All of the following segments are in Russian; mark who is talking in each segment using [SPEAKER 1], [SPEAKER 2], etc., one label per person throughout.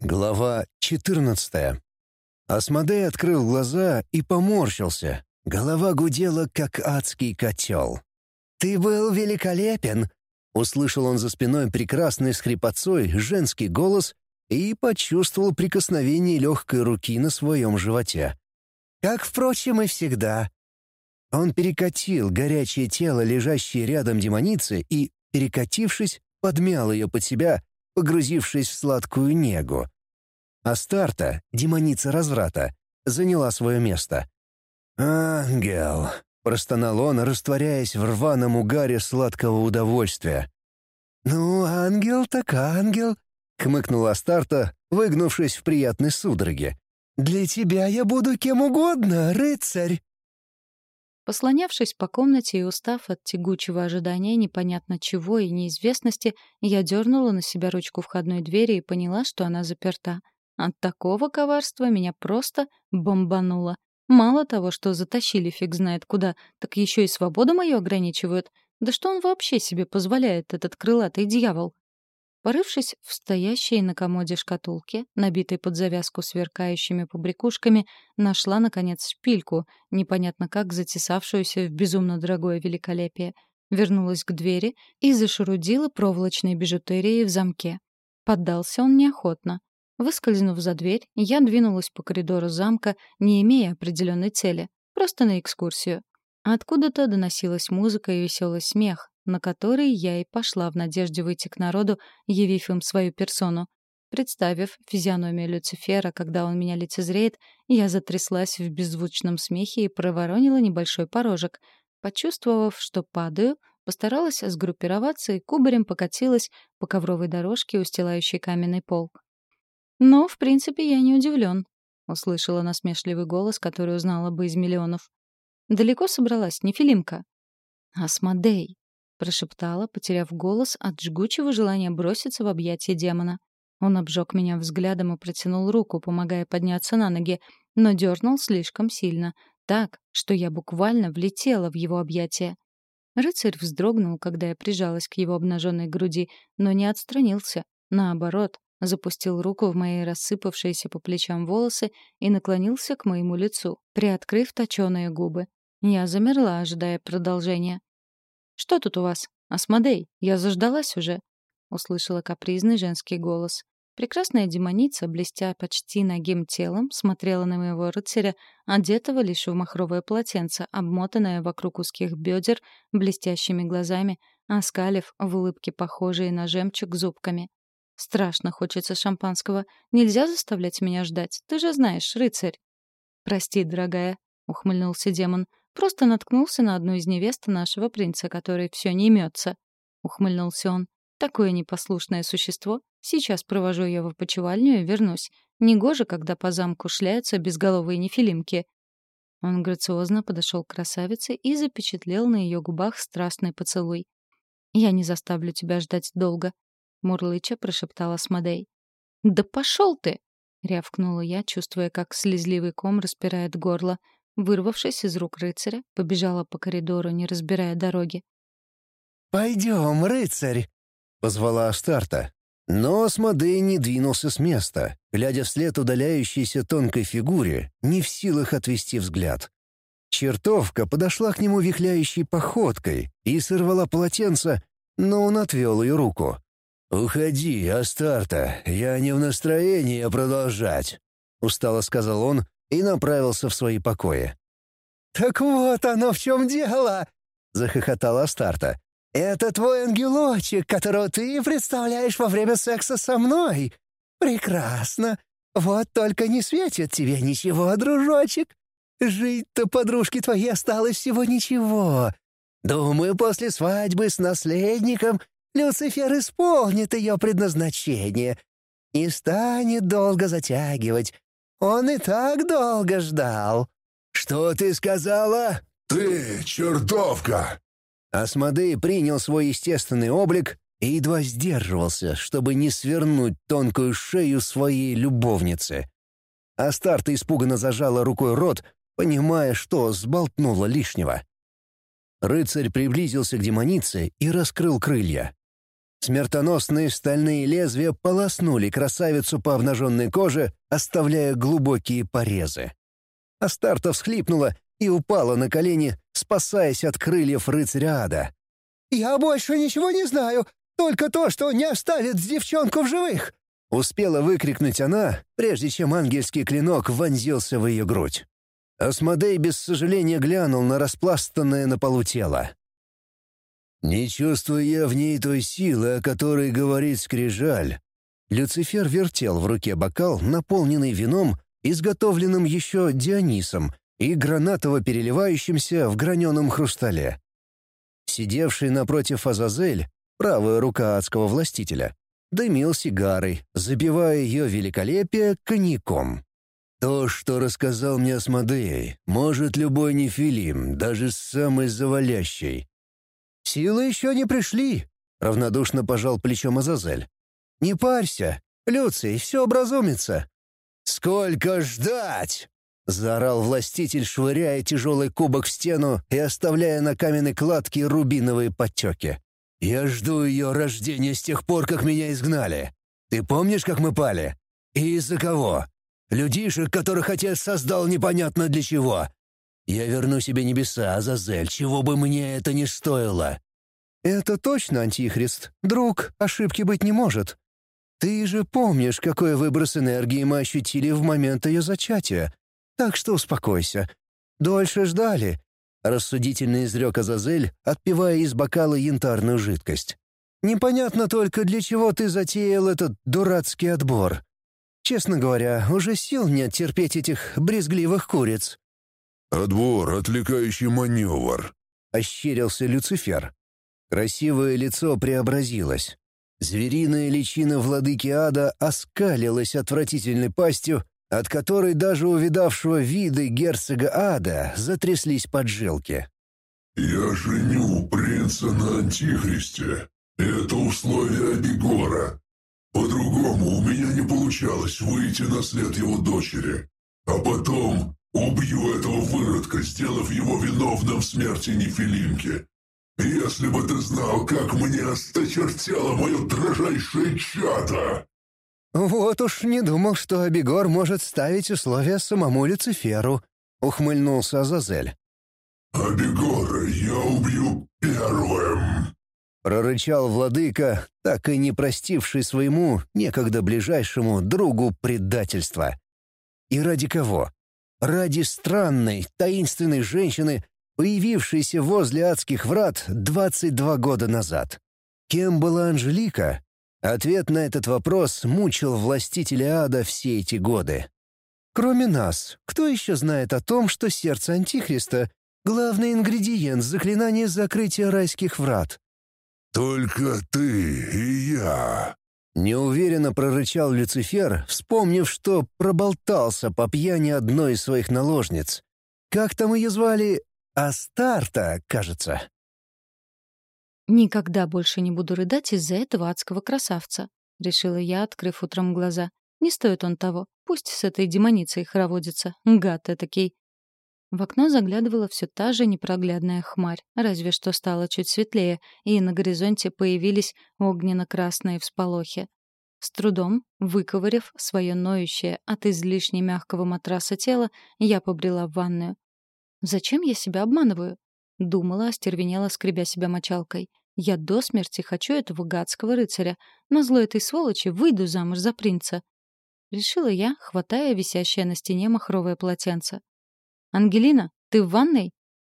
[SPEAKER 1] Глава 14. Асмодей открыл глаза и поморщился. Голова гудела, как адский котел. «Ты был великолепен!» — услышал он за спиной прекрасный скрипотцой женский голос и почувствовал прикосновение легкой руки на своем животе. «Как, впрочем, и всегда». Он перекатил горячее тело, лежащее рядом демоницы, и, перекатившись, подмял ее под себя, погрузившись в сладкую негу. Астарта, демоница разврата, заняла свое место. «Ангел!» — простонал он, растворяясь в рваном угаре сладкого удовольствия. «Ну, ангел так ангел!» — хмыкнула Астарта, выгнувшись в приятной судороге. «Для тебя я буду кем угодно, рыцарь!»
[SPEAKER 2] Послонявшись по комнате и устав от тягучего ожидания непонятно чего и неизвестности, я дернула на себя ручку входной двери и поняла, что она заперта. От такого коварства меня просто бомбануло. Мало того, что затащили фиг знает куда, так еще и свободу мою ограничивают. Да что он вообще себе позволяет, этот крылатый дьявол? Порывшись в стоящей на комоде шкатулке, набитой под завязку сверкающими побрякушками, нашла, наконец, шпильку, непонятно как затесавшуюся в безумно дорогое великолепие. Вернулась к двери и зашурудила проволочной бижутерией в замке. Поддался он неохотно. Выскользнув за дверь, я двинулась по коридору замка, не имея определенной цели, просто на экскурсию. Откуда-то доносилась музыка и веселый смех, на который я и пошла в надежде выйти к народу, явив им свою персону. Представив физиономию Люцифера, когда он меня лицезреет, я затряслась в беззвучном смехе и проворонила небольшой порожек. Почувствовав, что падаю, постаралась сгруппироваться и кубарем покатилась по ковровой дорожке, устилающей каменный пол. Но, в принципе, я не удивлен, услышала насмешливый голос, который узнала бы из миллионов. Далеко собралась, Нефилимка? Асмодей, прошептала, потеряв голос от жгучего желания броситься в объятия демона. Он обжег меня взглядом и протянул руку, помогая подняться на ноги, но дернул слишком сильно, так, что я буквально влетела в его объятия. Рыцарь вздрогнул, когда я прижалась к его обнаженной груди, но не отстранился. Наоборот, запустил руку в мои рассыпавшиеся по плечам волосы и наклонился к моему лицу, приоткрыв точёные губы. Я замерла, ожидая продолжения. «Что тут у вас? Асмодей, я заждалась уже», — услышала капризный женский голос. Прекрасная демоница, блестя почти нагим телом, смотрела на моего рыцаря, одетого лишь в махровое полотенце, обмотанное вокруг узких бедер блестящими глазами, оскалив в улыбке похожие на жемчуг зубками. «Страшно хочется шампанского. Нельзя заставлять меня ждать. Ты же знаешь, рыцарь». «Прости, дорогая», — ухмыльнулся демон. Просто наткнулся на одну из невест нашего принца, который все не имется. Ухмыльнулся он. Такое непослушное существо. Сейчас провожу ее в опочивальню и вернусь. Негоже, когда по замку шляются безголовые нефилимки. Он грациозно подошел к красавице и запечатлел на ее губах страстный поцелуй. «Я не заставлю тебя ждать долго», — мурлыча прошептала Смодей. «Да пошел ты!» — рявкнула я, чувствуя, как слезливый ком распирает горло — Вырвавшись из рук рыцаря, побежала по коридору, не разбирая дороги.
[SPEAKER 1] «Пойдем, рыцарь!» — позвала Астарта. Но Асмодей не двинулся с места, глядя вслед удаляющейся тонкой фигуре, не в силах отвести взгляд. Чертовка подошла к нему вихляющей походкой и сорвала полотенце, но он отвел ее руку. «Уходи, Астарта, я не в настроении продолжать», — устало сказал он, и направился в свои покои. «Так вот оно в чем дело!» — захохотала Астарта. «Это твой ангелочек, которого ты представляешь во время секса со мной. Прекрасно. Вот только не светит тебе ничего, дружочек. Жить-то подружке твоей осталось всего ничего. Думаю, после свадьбы с наследником Люцифер исполнит ее предназначение и станет долго затягивать, он и так долго ждал». «Что ты сказала?»
[SPEAKER 3] «Ты чертовка!»
[SPEAKER 1] Асмодей принял свой естественный облик и едва сдерживался, чтобы не свернуть тонкую шею своей любовницы. Астарта испуганно зажала рукой рот, понимая, что сболтнула лишнего. Рыцарь приблизился к демонице и раскрыл крылья. Смертоносные стальные лезвия полоснули красавицу по обнаженной коже, оставляя глубокие порезы. Астарта всхлипнула и упала на колени, спасаясь от крыльев рыцаря ада.
[SPEAKER 4] «Я больше ничего не знаю, только то, что не оставит девчонку в живых!»
[SPEAKER 1] Успела выкрикнуть она, прежде чем ангельский клинок вонзился в ее грудь. Асмодей без сожаления глянул на распластанное на полу тело. «Не чувствую я в ней той силы, о которой говорит Скрижаль». Люцифер вертел в руке бокал, наполненный вином, изготовленным еще Дионисом, и гранатово переливающимся в граненом хрустале. Сидевший напротив Азазель, правая рука адского властителя, дымил сигарой, забивая ее великолепие коньяком. То, что рассказал мне Асмодей, может любой нефилим, даже самый завалящий.
[SPEAKER 4] «Силы еще не пришли», — равнодушно пожал плечом Азазель. «Не парься, Люций, все образумится».
[SPEAKER 1] «Сколько ждать?» — заорал властитель, швыряя тяжелый кубок в стену и оставляя на каменной кладке рубиновые подтеки. «Я жду ее рождения с тех пор, как меня изгнали. Ты помнишь, как мы пали? И из-за кого? Людишек, которых отец создал непонятно для чего. Я верну себе небеса, Азазель, чего бы мне это ни стоило».
[SPEAKER 4] «Это точно Антихрист. Друг, ошибки быть не может. Ты же помнишь, какой выброс энергии мы ощутили в момент ее зачатия. Так что успокойся. Дольше ждали», — рассудительно изрек Азазель, отпивая из бокала янтарную жидкость. «Непонятно только, для чего ты затеял этот дурацкий отбор. Честно говоря, уже сил нет терпеть этих брезгливых куриц».
[SPEAKER 3] «Отбор, отвлекающий маневр», —
[SPEAKER 1] ощерился Люцифер. Красивое лицо преобразилось. Звериная личина владыки ада оскалилась отвратительной пастью, от которой даже у видавшего виды герцога ада затряслись поджилки.
[SPEAKER 3] «Я женю принца на Антихристе. Это условие Абигора. По-другому у меня не получалось выйти на след его дочери. А потом убью этого выродка, сделав его виновным в смерти Нефилимки. Если бы ты знал, как мне осточертело мое дрожайшее чадо!»
[SPEAKER 4] «Вот уж не думал, что Абигор может ставить условия самому Люциферу», — ухмыльнулся Азазель.
[SPEAKER 3] «Абигора я убью первым», —
[SPEAKER 1] прорычал владыка, так и не простивший своему, некогда ближайшему другу предательства. И ради кого? Ради странной, таинственной женщины, появившейся возле адских врат 22 года назад. Кем была Анжелика? Ответ на этот вопрос мучил властителя ада все эти годы.
[SPEAKER 4] Кроме нас, кто еще знает о том, что сердце Антихриста — главный ингредиент заклинания закрытия райских врат?
[SPEAKER 3] «Только ты и я», —
[SPEAKER 1] неуверенно прорычал Люцифер, вспомнив, что проболтался по пьяни одной из своих наложниц. Как там ее звали? Астарта, кажется.
[SPEAKER 2] «Никогда больше не буду рыдать из-за этого адского красавца», — решила я, открыв утром глаза. «Не стоит он того. Пусть с этой демоницей хороводится. Гад этакий». В окно заглядывала все та же непроглядная хмарь, разве что стало чуть светлее, и на горизонте появились огненно-красные всполохи. С трудом, выковыряв свое ноющее от излишне мягкого матраса тело, я побрела в ванную. «Зачем я себя обманываю? Думала, остервенела, скребя себя мочалкой. Я до смерти хочу этого гадского рыцаря. На зло этой сволочи выйду замуж за принца. Решила я, хватая висящее на стене махровое полотенце. «Ангелина, ты в ванной?»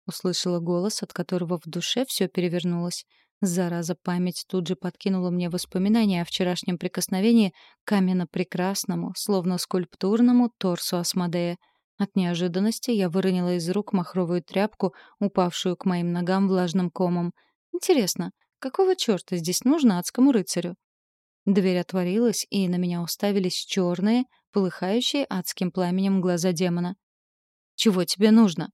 [SPEAKER 2] Услышала голос, от которого в душе все перевернулось. Зараза, память тут же подкинула мне воспоминания о вчерашнем прикосновении к каменно-прекрасному, словно скульптурному торсу Асмодея — от неожиданности я выронила из рук махровую тряпку, упавшую к моим ногам влажным комом. Интересно, какого черта здесь нужно адскому рыцарю? Дверь отворилась, и на меня уставились черные, полыхающие адским пламенем глаза демона. «Чего тебе нужно?»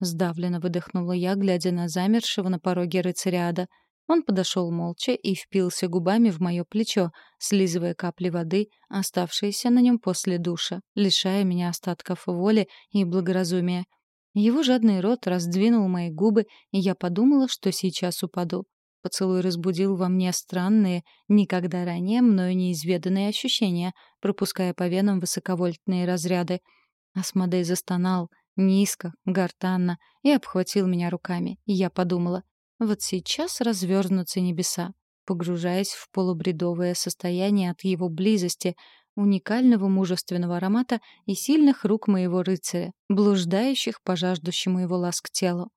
[SPEAKER 2] Сдавленно выдохнула я, глядя на замершего на пороге рыцаря ада — он подошел молча и впился губами в мое плечо, слизывая капли воды, оставшиеся на нем после душа, лишая меня остатков воли и благоразумия. Его жадный рот раздвинул мои губы, и я подумала, что сейчас упаду. Поцелуй разбудил во мне странные, никогда ранее мною неизведанные ощущения, пропуская по венам высоковольтные разряды. Асмодей застонал, низко, гортанно, и обхватил меня руками. И я подумала, вот сейчас развернутся небеса, погружаясь в полубредовое состояние от его близости, уникального мужественного аромата и сильных рук моего рыцаря, блуждающих по жаждущему его ласк телу.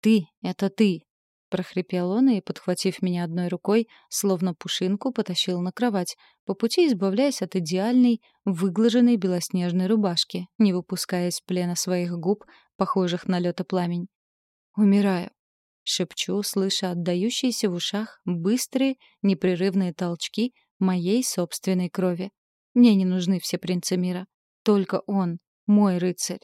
[SPEAKER 2] «Ты — это ты!» — прохрипел он и, подхватив меня одной рукой, словно пушинку, потащил на кровать, по пути избавляясь от идеальной, выглаженной белоснежной рубашки, не выпуская из плена своих губ, похожих на лёта пламень. «Умираю», — шепчу, слыша отдающиеся в ушах быстрые, непрерывные толчки моей собственной крови. Мне не нужны все принцы мира. Только он, мой рыцарь.